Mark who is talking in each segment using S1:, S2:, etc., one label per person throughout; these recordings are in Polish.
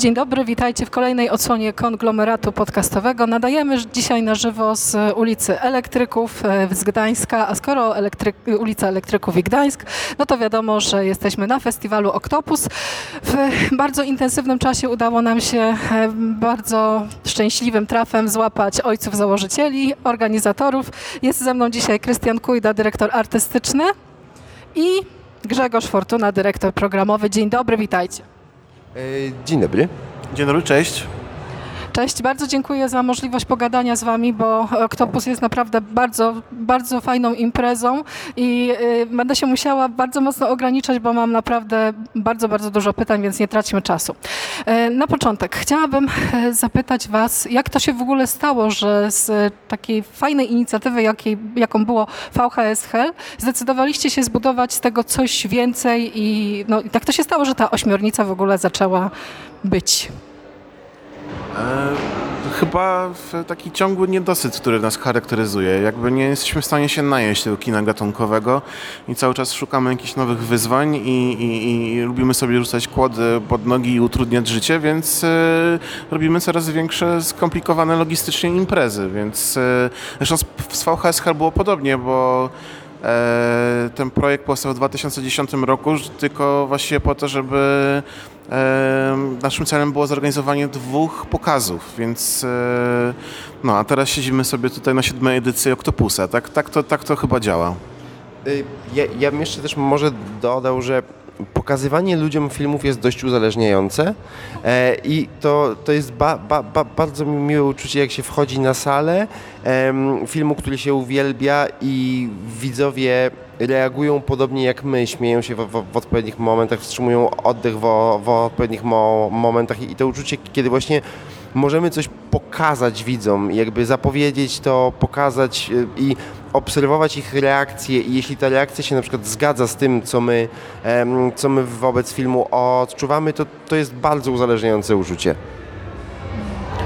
S1: dzień dobry, witajcie w kolejnej odsłonie konglomeratu podcastowego. Nadajemy dzisiaj na żywo z ulicy Elektryków e, z Gdańska, a skoro elektryk, ulica Elektryków i Gdańsk, no to wiadomo, że jesteśmy na festiwalu Octopus. W bardzo intensywnym czasie udało nam się e, bardzo szczęśliwym trafem złapać ojców założycieli, organizatorów. Jest ze mną dzisiaj Krystian Kujda, dyrektor artystyczny i Grzegorz Fortuna, dyrektor programowy. Dzień dobry, witajcie.
S2: Dzień dobry.
S3: Dzień dobry, cześć.
S1: Cześć, bardzo dziękuję za możliwość pogadania z Wami, bo Octopus jest naprawdę bardzo, bardzo fajną imprezą i y, będę się musiała bardzo mocno ograniczać, bo mam naprawdę bardzo, bardzo dużo pytań, więc nie traćmy czasu. Y, na początek chciałabym y, zapytać Was, jak to się w ogóle stało, że z takiej fajnej inicjatywy, jakiej, jaką było VHS Hell, zdecydowaliście się zbudować z tego coś więcej i no, tak to się stało, że ta ośmiornica w ogóle zaczęła być.
S3: E, chyba taki ciągły niedosyt, który nas charakteryzuje. Jakby nie jesteśmy w stanie się najeść tego kina gatunkowego i cały czas szukamy jakichś nowych wyzwań i, i, i lubimy sobie rzucać kłody pod nogi i utrudniać życie, więc e, robimy coraz większe, skomplikowane logistycznie imprezy, więc e, zresztą z, z VHS było podobnie, bo ten projekt powstał w 2010 roku, tylko właściwie po to, żeby e, naszym celem było zorganizowanie dwóch pokazów, więc e, no, a teraz siedzimy sobie tutaj na siódmej edycji Octopusa, tak, tak, to, tak to chyba działa.
S2: Y, Ja, ja bym jeszcze też może dodał, że pokazywanie ludziom filmów jest dość uzależniające e, i to, to jest ba, ba, ba, bardzo miłe uczucie, jak się wchodzi na salę em, filmu, który się uwielbia i widzowie reagują podobnie jak my, śmieją się w, w, w odpowiednich momentach, wstrzymują oddech w, w odpowiednich mo, momentach i to uczucie, kiedy właśnie możemy coś pokazać widzom, jakby zapowiedzieć to, pokazać y, i obserwować ich reakcje i jeśli ta reakcja się na przykład zgadza z tym, co my, co my wobec filmu odczuwamy, to, to jest bardzo uzależniające uczucie.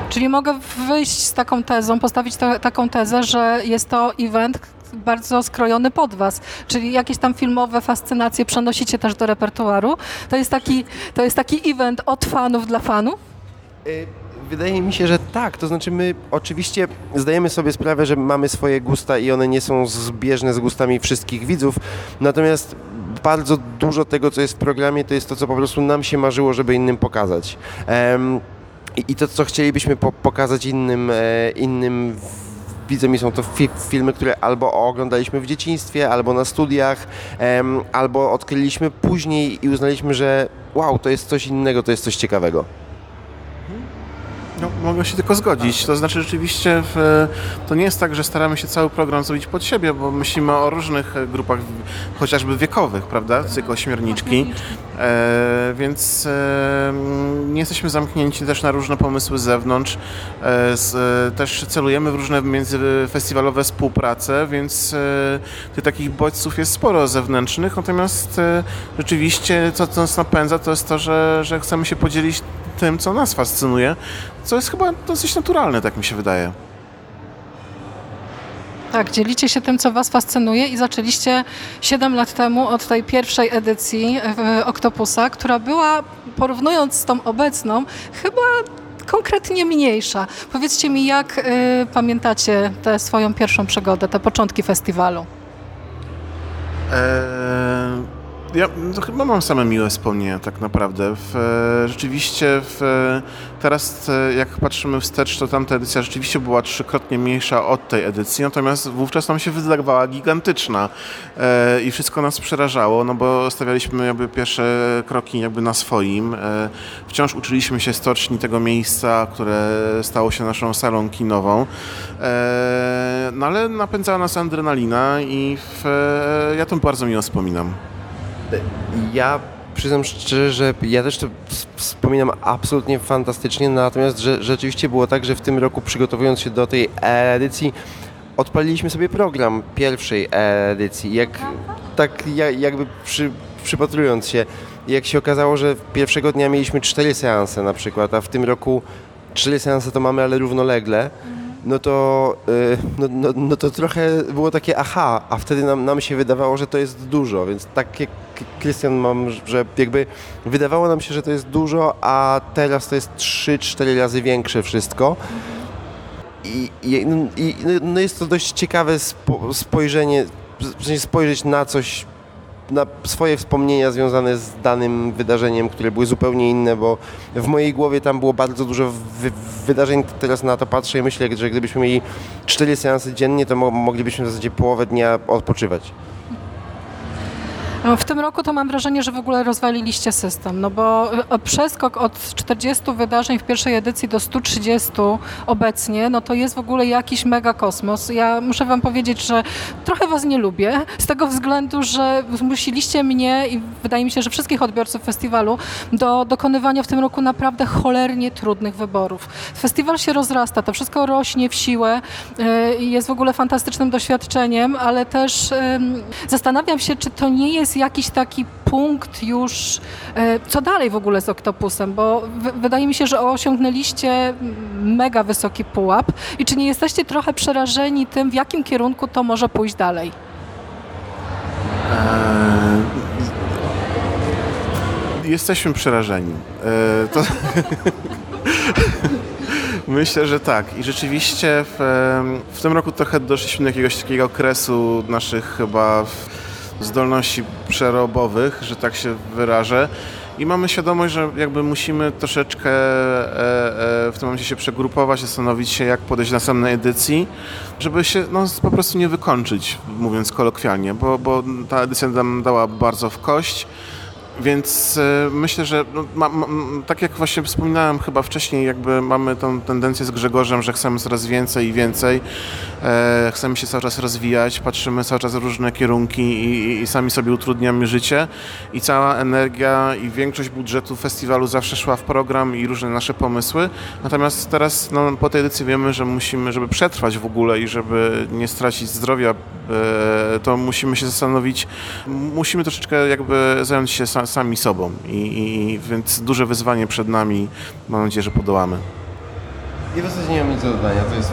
S1: Czyli mogę wyjść z taką tezą, postawić ta, taką tezę, że jest to event bardzo skrojony pod was, czyli jakieś tam filmowe fascynacje przenosicie też do repertuaru. To jest taki, to jest taki event od fanów dla fanów.
S2: Y, Wydaje mi się, że tak. To znaczy, my oczywiście zdajemy sobie sprawę, że mamy swoje gusta i one nie są zbieżne z gustami wszystkich widzów. Natomiast bardzo dużo tego, co jest w programie, to jest to, co po prostu nam się marzyło, żeby innym pokazać. Em, i, I to, co chcielibyśmy po, pokazać innym, e, innym widzom i są to fi filmy, które albo oglądaliśmy w dzieciństwie, albo na studiach, albo odkryliśmy później i uznaliśmy, że wow, to jest coś innego, to jest coś ciekawego.
S3: No, mogę się tylko zgodzić. To znaczy rzeczywiście w, to nie jest tak, że staramy się cały program zrobić pod siebie, bo myślimy o różnych grupach, chociażby wiekowych, prawda, cykl ośmiorniczki, e, więc e, nie jesteśmy zamknięci też na różne pomysły z zewnątrz. E, z, e, też celujemy w różne międzyfestiwalowe współprace, więc e, tych takich bodźców jest sporo zewnętrznych, natomiast e, rzeczywiście to, co nas napędza, to jest to, że, że chcemy się podzielić tym, co nas fascynuje, co jest chyba dosyć naturalne, tak mi się wydaje.
S1: Tak, dzielicie się tym, co was fascynuje i zaczęliście 7 lat temu od tej pierwszej edycji e, Octopusa, która była, porównując z tą obecną, chyba konkretnie mniejsza. Powiedzcie mi, jak y, pamiętacie tę swoją pierwszą przygodę, te początki festiwalu?
S3: Eee, ja no, chyba mam same miłe wspomnienia tak naprawdę. W, e, rzeczywiście w, e, teraz e, jak patrzymy wstecz, to tamta edycja rzeczywiście była trzykrotnie mniejsza od tej edycji, natomiast wówczas nam się wydawała gigantyczna e, i wszystko nas przerażało, no bo stawialiśmy jakby pierwsze kroki jakby na swoim. E, wciąż uczyliśmy się stoczni tego miejsca, które stało się naszą salą kinową. E, no ale napędzała nas adrenalina i w, ja to bardzo miło wspominam.
S2: Ja przyznam szczerze, że ja też to wspominam absolutnie fantastycznie, natomiast że, rzeczywiście było tak, że w tym roku przygotowując się do tej edycji odpaliliśmy sobie program pierwszej edycji. Jak, tak ja- jakby przy, przypatrując się, jak się okazało, że pierwszego dnia mieliśmy cztery seanse na przykład, a w tym roku cztery seanse to mamy, ale równolegle. No to, y, no, no, no to trochę było takie aha, a wtedy nam, nam się wydawało, że to jest dużo, więc tak jak Krystian mam, że jakby wydawało nam się, że to jest dużo, a teraz to jest 3-4 razy większe wszystko. I, i, no, i no jest to dość ciekawe spo, spojrzenie, w sensie spojrzeć na coś, na swoje wspomnienia związane z danym wydarzeniem, które były zupełnie inne, bo w mojej głowie tam było bardzo dużo wy wydarzeń. Teraz na to patrzę i myślę, że gdybyśmy mieli cztery seansy dziennie, to mo moglibyśmy w zasadzie połowę dnia odpoczywać.
S1: No, W tym roku to mam wrażenie, że w ogóle rozwaliliście system, no bo e, przeskok od 40 wydarzeń w pierwszej edycji do 130 obecnie, no to jest w ogóle jakiś mega kosmos. Ja muszę wam powiedzieć, że trochę was nie lubię, z tego względu, że zmusiliście mnie i wydaje mi się, że wszystkich odbiorców festiwalu do dokonywania w tym roku naprawdę cholernie trudnych wyborów. Festiwal się rozrasta, to wszystko rośnie w siłę e, i jest w ogóle fantastycznym doświadczeniem, ale też zastanawiam się, czy to nie jest jakiś taki punkt już, e, co dalej w ogóle z Oktopusem, bo wy- wydaje mi się, że osiągnęliście mega wysoki pułap i czy nie jesteście trochę przerażeni tym, w jakim kierunku to może pójść dalej?
S3: Eee, Jesteśmy przerażeni. Eee, To... Myślę, że tak. I rzeczywiście w, w tym roku trochę doszliśmy do jakiegoś takiego okresu naszych chyba w- zdolności przerobowych, że tak się wyrażę. I mamy świadomość, że jakby musimy troszeczkę e, e, w tym momencie się przegrupować, zastanowić się, jak podejść do następnej edycji, żeby się no, po prostu nie wykończyć, mówiąc kolokwialnie, bo, bo ta edycja nam dała bardzo w kość. Więc e, myślę, że no, ma, ma, tak jak właśnie wspominałem chyba wcześniej, jakby mamy tą tendencję z Grzegorzem, że chcemy coraz więcej i więcej, e, chcemy się cały czas rozwijać, patrzymy cały czas w różne kierunki i, i, sami sobie utrudniamy życie i cała energia i większość budżetu festiwalu zawsze szła w program i różne nasze pomysły. Natomiast teraz no, po tej edycji wiemy, że musimy, żeby przetrwać w ogóle i żeby nie stracić zdrowia, e, to musimy się zastanowić, musimy troszeczkę jakby zająć się sa, sami sobą I, i, więc duże wyzwanie przed nami, mam nadzieję, że podołamy.
S2: I w zasadzie nie mam nic do dodania, to jest,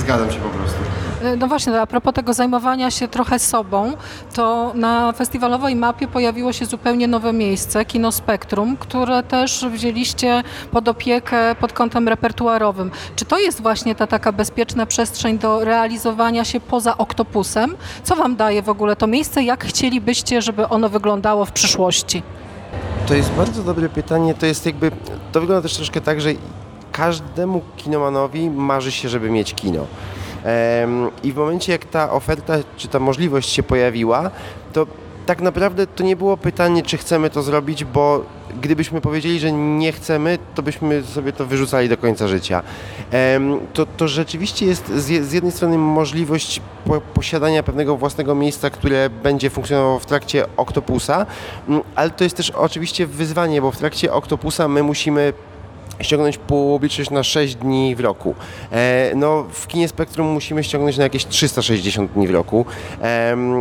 S2: zgadzam się po prostu.
S1: E, No właśnie, a propos tego zajmowania się trochę sobą, to na festiwalowej mapie pojawiło się zupełnie nowe miejsce, Kino Spektrum, które też wzięliście pod opiekę pod kątem repertuarowym. Czy to jest właśnie ta taka bezpieczna przestrzeń do realizowania się poza Oktopusem? Co wam daje w ogóle to miejsce? Jak chcielibyście, żeby ono wyglądało w przyszłości?
S2: To jest bardzo dobre pytanie. To jest jakby. To wygląda też troszkę tak, że każdemu kinomanowi marzy się, żeby mieć kino. I w momencie, jak ta oferta, czy ta możliwość się pojawiła, to tak naprawdę to nie było pytanie, czy chcemy to zrobić, bo gdybyśmy powiedzieli, że nie chcemy, to byśmy sobie to wyrzucali do końca życia. To, to rzeczywiście jest z, je- z jednej strony możliwość po, posiadania pewnego własnego miejsca, które będzie funkcjonowało w trakcie Octopusa, ale to jest też oczywiście wyzwanie, bo w trakcie Octopusa my musimy ściągnąć publiczność na 6 dni w roku. E, no, w kinie Spektrum musimy ściągnąć na jakieś 360 dni w roku,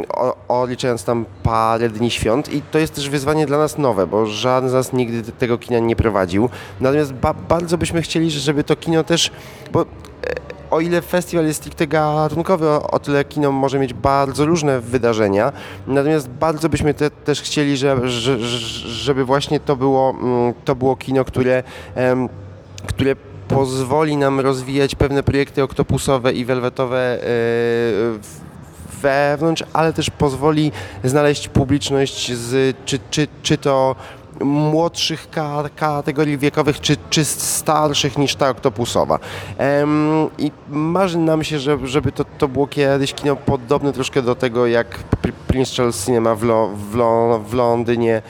S2: o, odliczając tam parę dni świąt i to jest też wyzwanie dla nas nowe, bo żaden z nas nigdy te- tego kina nie prowadził. Natomiast ba, bardzo byśmy chcieli, żeby to kino też, bo e, o ile festiwal jest stricte gatunkowy, o, o tyle kino może mieć bardzo różne wydarzenia. Natomiast bardzo byśmy te, też chcieli, że, że, że- żeby właśnie to było, mm, to było kino, które, które pozwoli nam rozwijać pewne projekty oktopusowe i welwetowe e, wewnątrz, ale też pozwoli znaleźć publiczność z, czy, czy, czy to młodszych ka- kategorii wiekowych, czy, czy starszych niż ta oktopusowa. I marzy nam się, że, żeby to, to było kiedyś kino podobne troszkę do tego, jak Pr- Prince Charles Cinema w, Lo, w, Lo, w Londynie,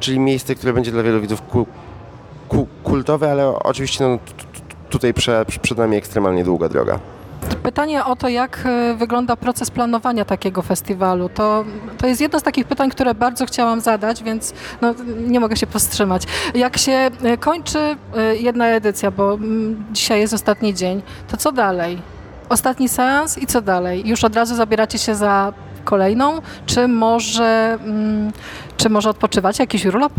S2: czyli miejsce, które będzie dla wielu widzów ku, ku, kultowe, ale oczywiście no, tutaj prze, przed nami ekstremalnie długa droga.
S1: Pytanie o to, jak e, wygląda proces planowania takiego festiwalu, to, to jest jedno z takich pytań, które bardzo chciałam zadać, więc no, nie mogę się powstrzymać. Jak się e, kończy e, jedna edycja, bo mm, dzisiaj jest ostatni dzień, to co dalej? Ostatni seans i co dalej? Już od razu zabieracie się za kolejną, czy może, mm, czy może odpoczywacie? Jakiś urlop?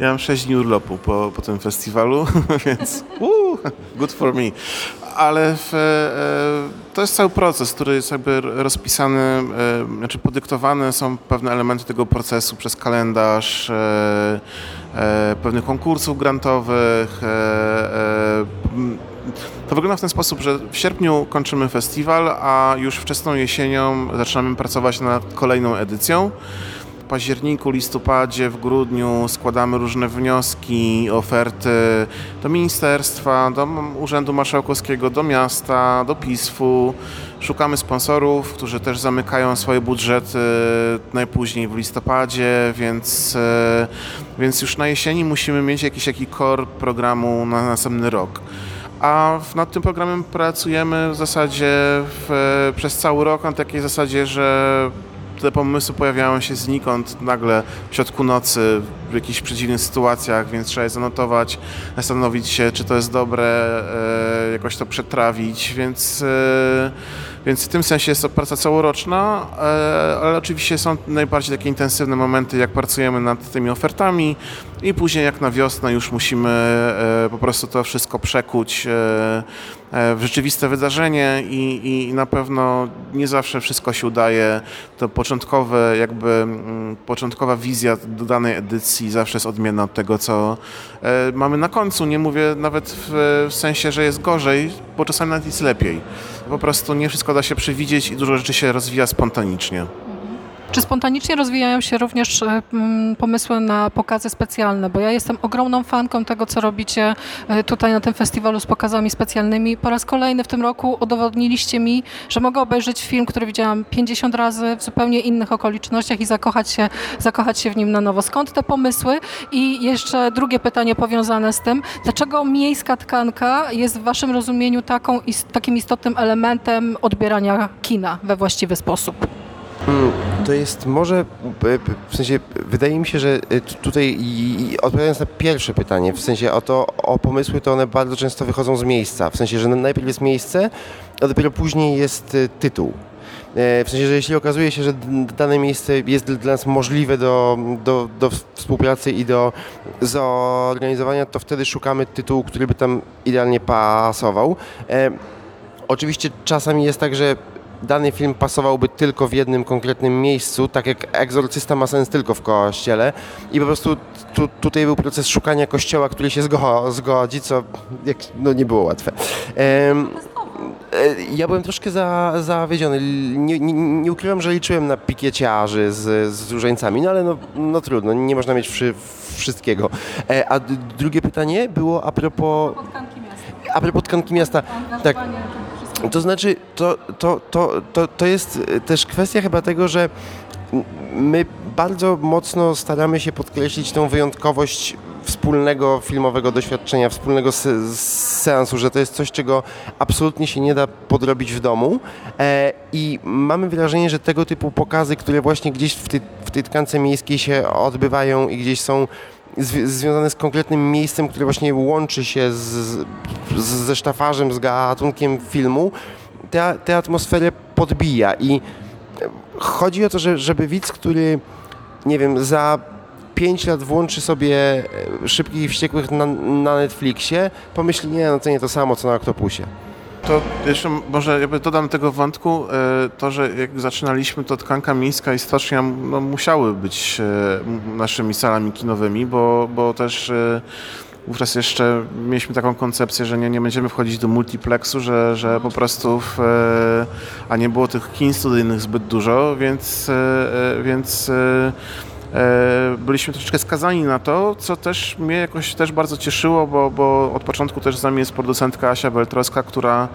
S3: Ja mam 6 dni urlopu po, po tym festiwalu, więc uh, good for me. Ale w, e, to jest cały proces, który jest jakby rozpisany, e, znaczy podyktowane są pewne elementy tego procesu przez kalendarz, e, e, pewnych konkursów grantowych. E, e, to wygląda w ten sposób, że w sierpniu kończymy festiwal, a już wczesną jesienią zaczynamy pracować nad kolejną edycją. Październiku, listopadzie, w grudniu składamy różne wnioski, oferty do ministerstwa, do Urzędu Marszałkowskiego, do miasta, do PISF-u. Szukamy sponsorów, którzy też zamykają swoje budżety najpóźniej w listopadzie, więc, e, więc już na jesieni musimy mieć jakiś taki core programu na następny rok. A nad tym programem pracujemy w zasadzie w, przez cały rok na takiej zasadzie, że te pomysły pojawiają się znikąd nagle w środku nocy w jakichś przeciwnych sytuacjach, więc trzeba je zanotować, zastanowić się, czy to jest dobre, e, jakoś to przetrawić, więc, e, więc w tym sensie jest to praca całoroczna, e, ale oczywiście są najbardziej takie intensywne momenty, jak pracujemy nad tymi ofertami i później jak na wiosnę już musimy po prostu to wszystko przekuć w rzeczywiste wydarzenie i, i na pewno nie zawsze wszystko się udaje. To początkowe, jakby mm, początkowa wizja do danej edycji zawsze jest odmienna od tego, co e, mamy na końcu. Nie mówię nawet w, w sensie, że jest gorzej, bo czasami nawet jest lepiej. Po prostu nie wszystko da się przewidzieć i dużo rzeczy się rozwija spontanicznie.
S1: Czy spontanicznie rozwijają się również e, pomysły na pokazy specjalne? Bo ja jestem ogromną fanką tego, co robicie e, tutaj na tym festiwalu z pokazami specjalnymi. Po raz kolejny w tym roku udowodniliście mi, że mogę obejrzeć film, który widziałam 50 razy w zupełnie innych okolicznościach i zakochać się, zakochać się w nim na nowo. Skąd te pomysły? I jeszcze drugie pytanie powiązane z tym. Dlaczego miejska tkanka jest w waszym rozumieniu taką, takim istotnym elementem odbierania kina we właściwy sposób?
S2: To jest może, b- w sensie, wydaje mi się, że tu- tutaj odpowiadając na pierwsze pytanie, w sensie o to, o pomysły, to one bardzo często wychodzą z miejsca. W sensie, że najpierw jest miejsce, a dopiero później jest y, tytuł. E, W sensie, że jeśli okazuje się, że dane miejsce jest dla- nas możliwe do, do, do współpracy i do zorganizowania, to wtedy szukamy tytułu, który by tam idealnie pasował. E, Oczywiście czasami jest tak, że dany film pasowałby tylko w jednym konkretnym miejscu, tak jak Egzorcysta ma sens tylko w kościele i po prostu tu, tutaj był proces szukania kościoła, który się zgo, zgodzi, co jak, no, nie było łatwe. E, ja byłem troszkę za, zawiedziony. Nie, nie, nie ukrywam, że liczyłem na pikieciarzy z, z różańcami, no ale no, no trudno, nie można mieć wszy, wszystkiego. E, a drugie pytanie było a propos, a propos tkanki miasta. Tak. To znaczy, to, to, to, to, to jest e, też kwestia chyba tego, że my bardzo mocno staramy się podkreślić tą wyjątkowość wspólnego filmowego doświadczenia, wspólnego se seansu, że to jest coś, czego absolutnie się nie da podrobić w domu. E, I mamy wrażenie, że tego typu pokazy, które właśnie gdzieś w tej, w tej tkance miejskiej się odbywają i gdzieś są zwi- związane z konkretnym miejscem, które właśnie łączy się z, z, ze sztafarzem, z gatunkiem filmu, tę te atmosferę podbija i chodzi o to, że, żeby widz, który nie wiem, za 5 lat włączy sobie e, Szybkich i Wściekłych na, na Netflixie, pomyśli, nie, no to nie to samo, co na Octopusie.
S3: To jeszcze może jakby dodam tego wątku, e, to, że jak zaczynaliśmy, to tkanka miejska i stocznia no, musiały być e, naszymi salami kinowymi, bo, bo też e, wówczas jeszcze mieliśmy taką koncepcję, że nie, nie będziemy wchodzić do multiplexu, że, że po prostu, w, a nie było tych kin studyjnych zbyt dużo, więc, więc byliśmy troszeczkę skazani na to, co też mnie jakoś też bardzo cieszyło, bo, bo od początku też z nami jest producentka Asia Beltrowska, która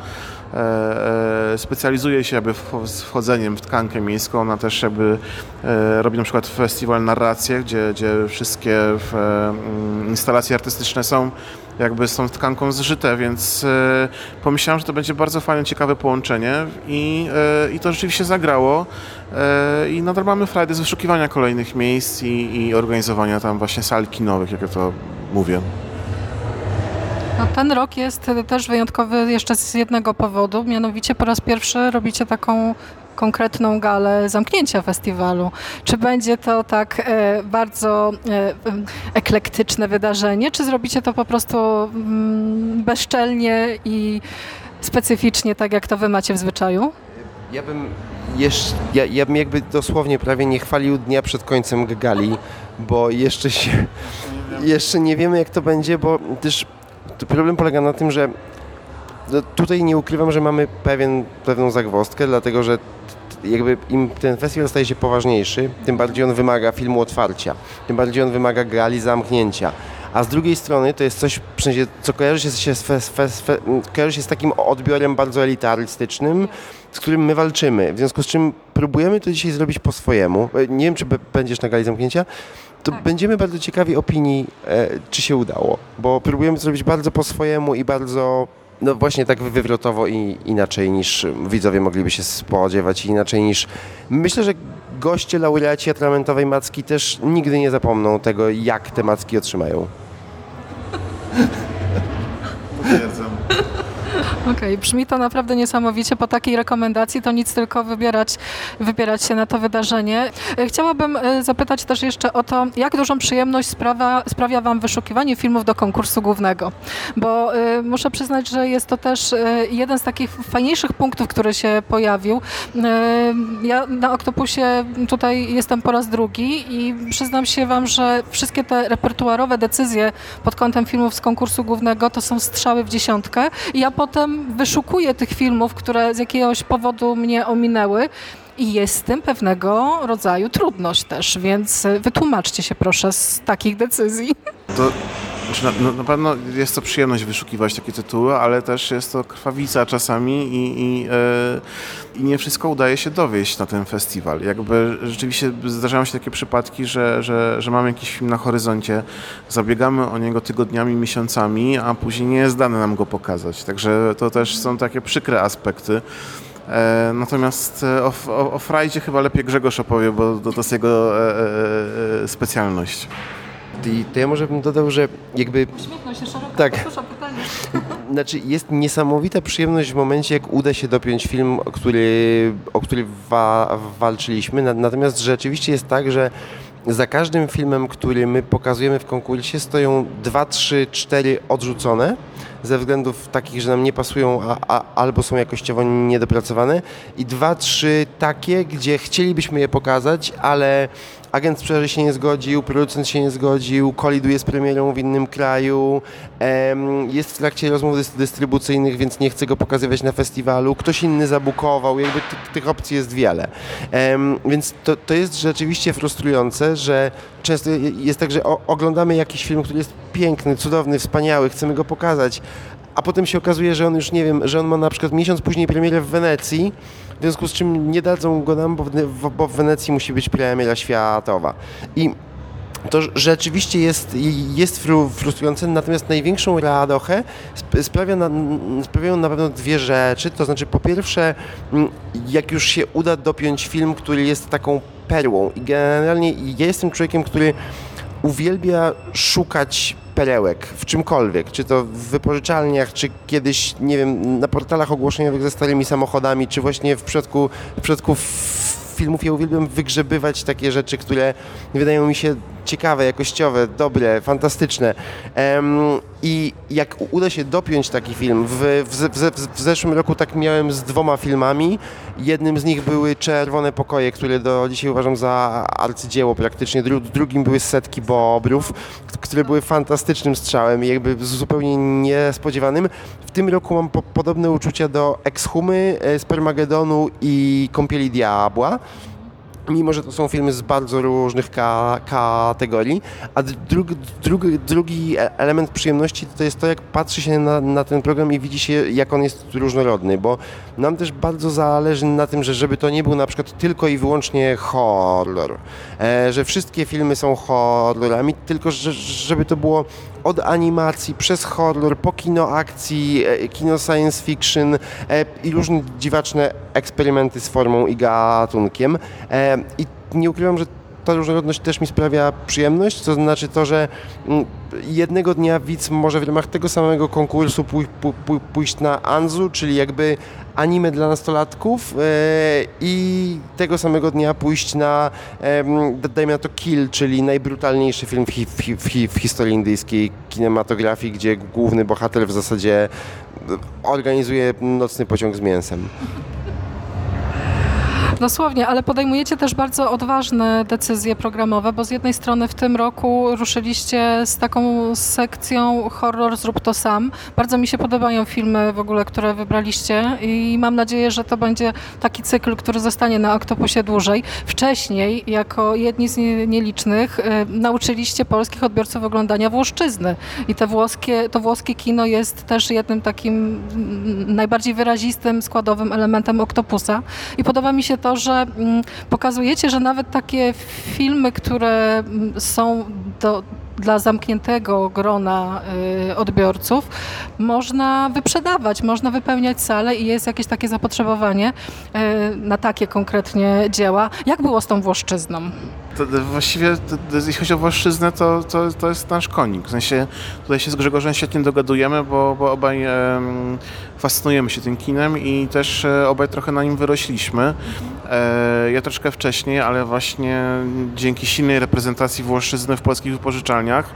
S3: e, e, specjalizuje się jakby z wchodzeniem w tkankę miejską. Ona też jakby e, robi na przykład festiwal Narracje, gdzie, gdzie wszystkie e, mm, instalacje artystyczne są jakby z tą tkanką zżyte, więc e, pomyślałem, że to będzie bardzo fajne, ciekawe połączenie i, e, i to rzeczywiście zagrało. E, I nadal mamy frajdę z wyszukiwania kolejnych miejsc i, i organizowania tam właśnie sal kinowych, jak ja to mówię.
S1: No, ten rok jest też wyjątkowy jeszcze z jednego powodu, mianowicie po raz pierwszy robicie taką konkretną galę zamknięcia festiwalu. Czy będzie to tak e, bardzo e, em, eklektyczne wydarzenie, czy zrobicie to po prostu mm, bezczelnie i specyficznie, tak jak to wy macie w zwyczaju?
S2: Ja bym, jeszcze, ja, ja bym jakby dosłownie prawie nie chwalił dnia przed końcem gali, bo jeszcze się, jeszcze nie wiemy jak to będzie, bo też problem polega na tym, że no, tutaj nie ukrywam, że mamy pewien, pewną zagwozdkę, dlatego że jakby im ten festiwal staje się poważniejszy, tym bardziej on wymaga filmu otwarcia, tym bardziej on wymaga gali zamknięcia. A z drugiej strony to jest coś, w sensie, co kojarzy się, z, fe, fe, fe, kojarzy się z takim odbiorem bardzo elitarystycznym, z którym my walczymy. W związku z czym próbujemy to dzisiaj zrobić po swojemu. E, Nie wiem, czy będziesz na gali zamknięcia. To będziemy bardzo ciekawi opinii, e, czy się udało, bo próbujemy to zrobić bardzo po swojemu i bardzo, no właśnie tak wywrotowo i inaczej niż widzowie mogliby się spodziewać i inaczej niż... Myślę, że goście laureaci atramentowej Macki też nigdy nie zapomną tego, jak te Macki otrzymają.
S3: Potwierdzam.
S1: Okej, brzmi to naprawdę niesamowicie. Po takiej rekomendacji to nic tylko wybierać, wybierać się na to wydarzenie. E, Chciałabym e, zapytać też jeszcze o to, jak dużą przyjemność sprawa, sprawia Wam wyszukiwanie filmów do konkursu głównego, bo e, muszę przyznać, że jest to też e, jeden z takich fajniejszych punktów, który się pojawił. E, Ja na Oktopusie tutaj jestem po raz drugi i przyznam się Wam, że wszystkie te repertuarowe decyzje pod kątem filmów z konkursu głównego to są strzały w dziesiątkę i ja potem wyszukuję tych filmów, które z jakiegoś powodu mnie ominęły i jest z tym pewnego rodzaju trudność też, więc wytłumaczcie się proszę z takich decyzji.
S3: To znaczy na, no, na pewno jest to przyjemność wyszukiwać takie tytuły, ale też jest to krwawica czasami i, i, e, i nie wszystko udaje się dowieść na ten festiwal. Jakby rzeczywiście zdarzają się takie przypadki, że, że, że mamy jakiś film na horyzoncie, zabiegamy o niego tygodniami, miesiącami, a później nie jest dane nam go pokazać. Także to też są takie przykre aspekty. E, natomiast e, o, o, o frajdzie chyba lepiej Grzegorz opowie, bo to, to jest jego e, e, specjalność.
S2: I to ja może bym dodał, że jakby
S1: Śmiechnął się szeroko,
S2: Tak.
S1: pytanie.
S2: Znaczy jest niesamowita przyjemność w momencie, jak uda się dopiąć film, o który, o który wa- walczyliśmy. Na- Natomiast rzeczywiście jest tak, że za każdym filmem, który my pokazujemy w konkursie, stoją dwa, trzy, cztery odrzucone ze względów takich, że nam nie pasują a, a, albo są jakościowo niedopracowane i dwa, trzy takie, gdzie chcielibyśmy je pokazać, ale agent sprzedaży się nie zgodził, producent się nie zgodził, koliduje z premierą w innym kraju, jest w trakcie rozmów dys- dystrybucyjnych, więc nie chce go pokazywać na festiwalu, ktoś inny zabukował, jakby ty, tych opcji jest wiele. Więc to, to jest rzeczywiście frustrujące, że często je- jest tak, że oglądamy jakiś film, który jest piękny, cudowny, wspaniały, chcemy go pokazać, a potem się okazuje, że on już, nie wiem, że on ma na przykład miesiąc później premierę w Wenecji, w związku z czym nie dadzą go nam, bo w, bo w Wenecji musi być premiera światowa. I to rzeczywiście jest, jest fru- frustrujące, natomiast największą radochę sp- sprawia na, sprawiają na pewno dwie rzeczy. To znaczy, po pierwsze, mm, jak już się uda dopiąć film, który jest taką perłą. I generalnie ja jestem człowiekiem, który uwielbia szukać perełek w czymkolwiek, czy to w wypożyczalniach, czy kiedyś, nie wiem, na portalach ogłoszeniowych ze starymi samochodami, czy właśnie w przypadku, w przypadku filmów ja uwielbiam wygrzebywać takie rzeczy, które wydają mi się ciekawe, jakościowe, dobre, fantastyczne. Em, I jak uda się dopiąć taki film, w, w, w, w zeszłym roku tak miałem z dwoma filmami. Jednym z nich były Czerwone Pokoje, które do dzisiaj uważam za arcydzieło praktycznie. Dru, drugim były Setki Bobrów, które były fantastycznym strzałem i jakby zupełnie niespodziewanym. W tym roku mam po, podobne uczucia do Exhumy, e, Spermagedonu i Kąpieli Diabła mimo że to są filmy z bardzo różnych ka- kategorii. A dru- dru- drugi e- element przyjemności to jest to, jak patrzy się na, na ten program i widzi się, jak on jest różnorodny, bo nam też bardzo zależy na tym, że żeby to nie był na przykład tylko i wyłącznie horror, e, że wszystkie filmy są horrorami, tylko że, żeby to było od animacji, przez horror, po kino akcji, e, kino science fiction e, i różne dziwaczne eksperymenty z formą i gatunkiem. E, I nie ukrywam, że ta różnorodność też mi sprawia przyjemność, to znaczy to, że mm, jednego dnia widz może w ramach tego samego konkursu pój, pój, pój, pójść na Anzu, czyli jakby anime dla nastolatków e, i tego samego dnia pójść na, d- dajmy na to Kill, czyli najbrutalniejszy film w, hi, w, hi, w, hi, w historii indyjskiej kinematografii, gdzie główny bohater w zasadzie organizuje nocny pociąg z mięsem.
S1: Dosłownie, ale podejmujecie też bardzo odważne decyzje programowe, bo z jednej strony w tym roku ruszyliście z taką sekcją horror zrób to sam. Bardzo mi się podobają filmy w ogóle, które wybraliście i mam nadzieję, że to będzie taki cykl, który zostanie na Oktopusie dłużej. Wcześniej, jako jedni z nie- nielicznych, y, nauczyliście polskich odbiorców oglądania Włoszczyzny i te włoskie, to włoskie kino jest też jednym takim mm, najbardziej wyrazistym, składowym elementem Oktopusa i podoba mi się to, że mm, pokazujecie, że nawet takie filmy, które mm, są do, dla zamkniętego grona y, odbiorców, można wyprzedawać, można wypełniać sale i jest jakieś takie zapotrzebowanie y, na takie konkretnie dzieła. Jak było z tą Włoszczyzną?
S3: To, właściwie, to, jeśli chodzi o Włoszczyznę, to, to, to jest nasz konik. W sensie tutaj się z Grzegorzem świetnie dogadujemy, bo, bo obaj em, fascynujemy się tym kinem i też e, obaj trochę na nim wyrośliśmy. E, ja troszkę wcześniej, ale właśnie dzięki silnej reprezentacji Włoszczyzny w polskich wypożyczalniach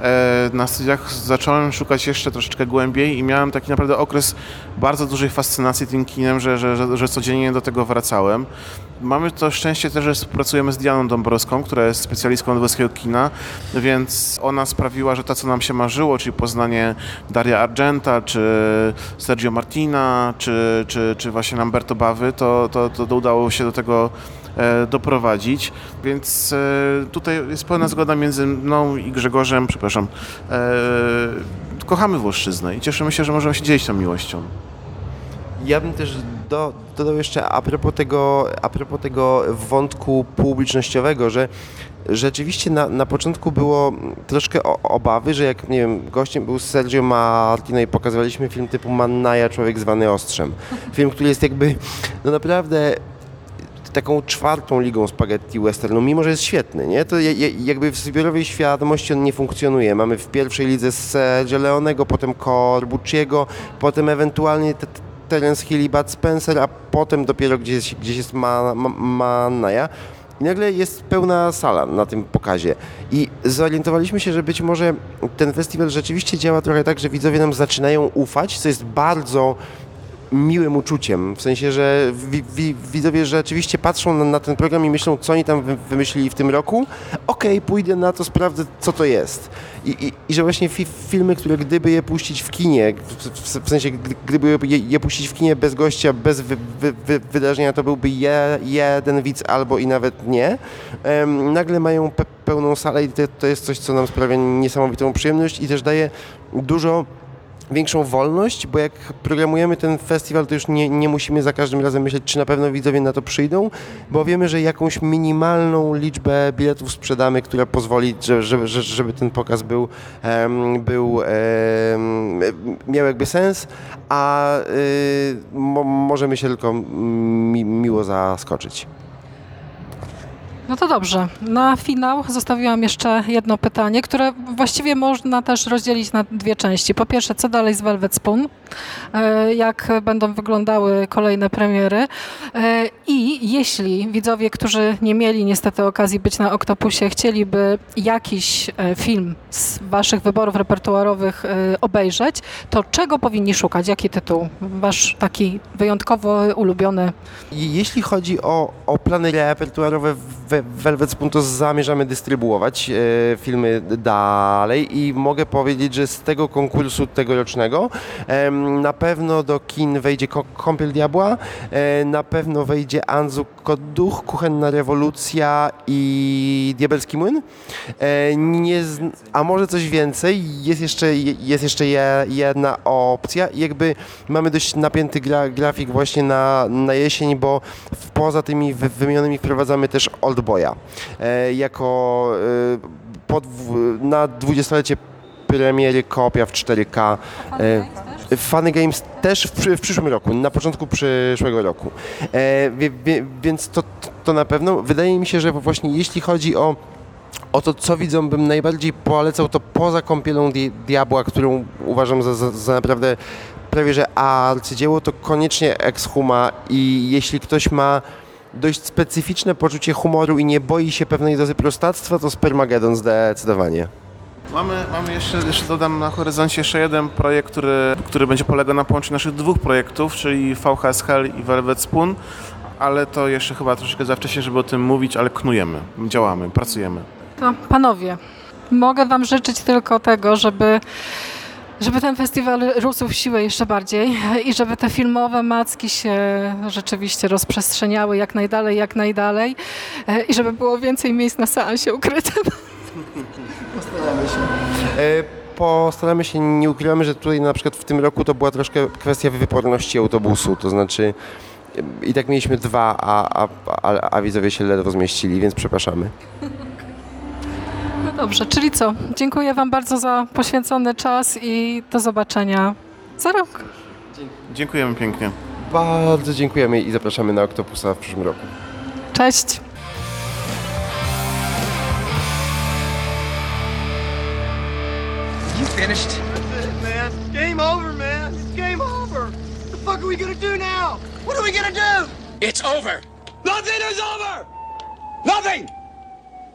S3: e, na studiach zacząłem szukać jeszcze troszeczkę głębiej i miałem taki naprawdę okres bardzo dużej fascynacji tym kinem, że, że, że, że codziennie do tego wracałem. Mamy to szczęście też, że współpracujemy z Dianą Dąbrowską, która jest specjalistką lubelskiego kina, więc ona sprawiła, że to, co nam się marzyło, czyli poznanie Daria Argenta, czy Sergio Martina, czy, czy, czy właśnie Lamberto Bawy, to, to, to udało się do tego e, doprowadzić, więc e, tutaj jest pełna zgoda między mną i Grzegorzem, przepraszam. E, kochamy Włoszczyznę i cieszymy się, że możemy się dzielić tą miłością.
S2: Ja bym też do, dodał jeszcze a propos, tego, a propos tego wątku publicznościowego, że rzeczywiście na, na początku było troszkę o, obawy, że jak, nie wiem, gościem był Sergio Martino i pokazywaliśmy film typu Mannaja, Człowiek zwany Ostrzem. Film, który jest jakby, no naprawdę taką czwartą ligą spaghetti westernu, mimo że jest świetny, nie? To je, je, jakby w zbiorowej świadomości on nie funkcjonuje. Mamy w pierwszej lidze Sergio Leonego, potem Corbucciego, potem ewentualnie te- Terence Hill Bud Spencer, a potem dopiero gdzieś, gdzieś jest Ma- Ma- Mannaja. I nagle jest pełna sala na tym pokazie. I zorientowaliśmy się, że być może ten festiwal rzeczywiście działa trochę tak, że widzowie nam zaczynają ufać, co jest bardzo miłym uczuciem, w sensie, że wi- wi- widzowie rzeczywiście patrzą na, na ten program i myślą, co oni tam wy- wymyślili w tym roku. Okej, pójdę na to, sprawdzę, co to jest. I, i, i że właśnie fi- filmy, które gdyby je puścić w kinie, w, w, sensie, gdy- gdyby je, je puścić w kinie bez gościa, bez wy, wy, wy, wydarzenia, to byłby je, jeden widz albo i nawet nie. Em, nagle mają pe, pełną salę i to, to jest coś, co nam sprawia niesamowitą przyjemność i też daje dużo większą wolność, bo jak programujemy ten festiwal, to już nie, nie musimy za każdym razem myśleć, czy na pewno widzowie na to przyjdą, bo wiemy, że jakąś minimalną liczbę biletów sprzedamy, która pozwoli, że, że, że, żeby ten pokaz był, był miał jakby sens, a y, mo, możemy się tylko mi, miło zaskoczyć.
S1: No to dobrze. Na finał zostawiłam jeszcze jedno pytanie, które właściwie można też rozdzielić na dwie części. Po pierwsze, co dalej z Velvet Spoon? E, Jak będą wyglądały kolejne premiery? E, I jeśli widzowie, którzy nie mieli niestety okazji być na Oktopusie, chcieliby jakiś e, film z waszych wyborów repertuarowych obejrzeć, to czego powinni szukać? Jaki tytuł? Wasz taki wyjątkowo ulubiony?
S2: Jeśli chodzi o, o plany repertuarowe Velvet to zamierzamy dystrybuować e, filmy dalej i mogę powiedzieć, że z tego konkursu tegorocznego em, na pewno do kin wejdzie Kąpiel Diabła, e, na pewno wejdzie Anzu Duch, Kuchenna Rewolucja i Diabelski Młyn. E, nie a może coś więcej, jest jeszcze, jest jeszcze je, jedna opcja. Jakby mamy dość napięty gra, grafik właśnie na, na jesień, bo poza tymi wy- wymienionymi wprowadzamy też Oldboya e, jako e, pod, na dwudziestolecie premiery kopia w 4K. E, Funny Games też w, w przyszłym roku, na początku przyszłego roku. E, wie, wie, więc to, to na pewno. Wydaje mi się, że właśnie jeśli chodzi o o to, co widzą, bym najbardziej polecał to poza kąpielą Di- Diabła, którą uważam za, za, za naprawdę prawie że arcydzieło, to koniecznie Exhuma i jeśli ktoś ma dość specyficzne poczucie humoru i nie boi się pewnej dozy prostactwa, to Spermagedon zdecydowanie.
S3: Mamy, mamy jeszcze, jeszcze dodam na horyzoncie jeszcze jeden projekt, który, który będzie polegał na połączeniu naszych dwóch projektów, czyli VHS Hell i Velvet Spoon, ale to jeszcze chyba troszeczkę za wcześnie, żeby o tym mówić, ale knujemy, działamy, pracujemy.
S1: To panowie, mogę wam życzyć tylko tego, żeby, żeby ten festiwal rósł w siłę jeszcze bardziej i żeby te filmowe macki się rzeczywiście rozprzestrzeniały jak najdalej, jak najdalej e, i żeby było więcej miejsc na seansie ukrytym.
S2: E, Postaramy się, nie ukrywamy, że tutaj na przykład w tym roku to była troszkę kwestia wyporności autobusu, to znaczy e, i tak mieliśmy dwa, a, a, a, a widzowie się ledwo zmieścili, więc przepraszamy.
S1: Dobrze, czyli co? Dziękuję wam bardzo za poświęcony czas i do zobaczenia za rok.
S3: Dziękujemy pięknie.
S2: Bardzo dziękujemy i zapraszamy na Octopusa w przyszłym roku.
S1: Cześć!
S4: You finished?
S5: That's it, man. Game over, man. It's game over. What the fuck are we gonna do now? What are we gonna do?
S4: It's over. Nothing is over. Nothing.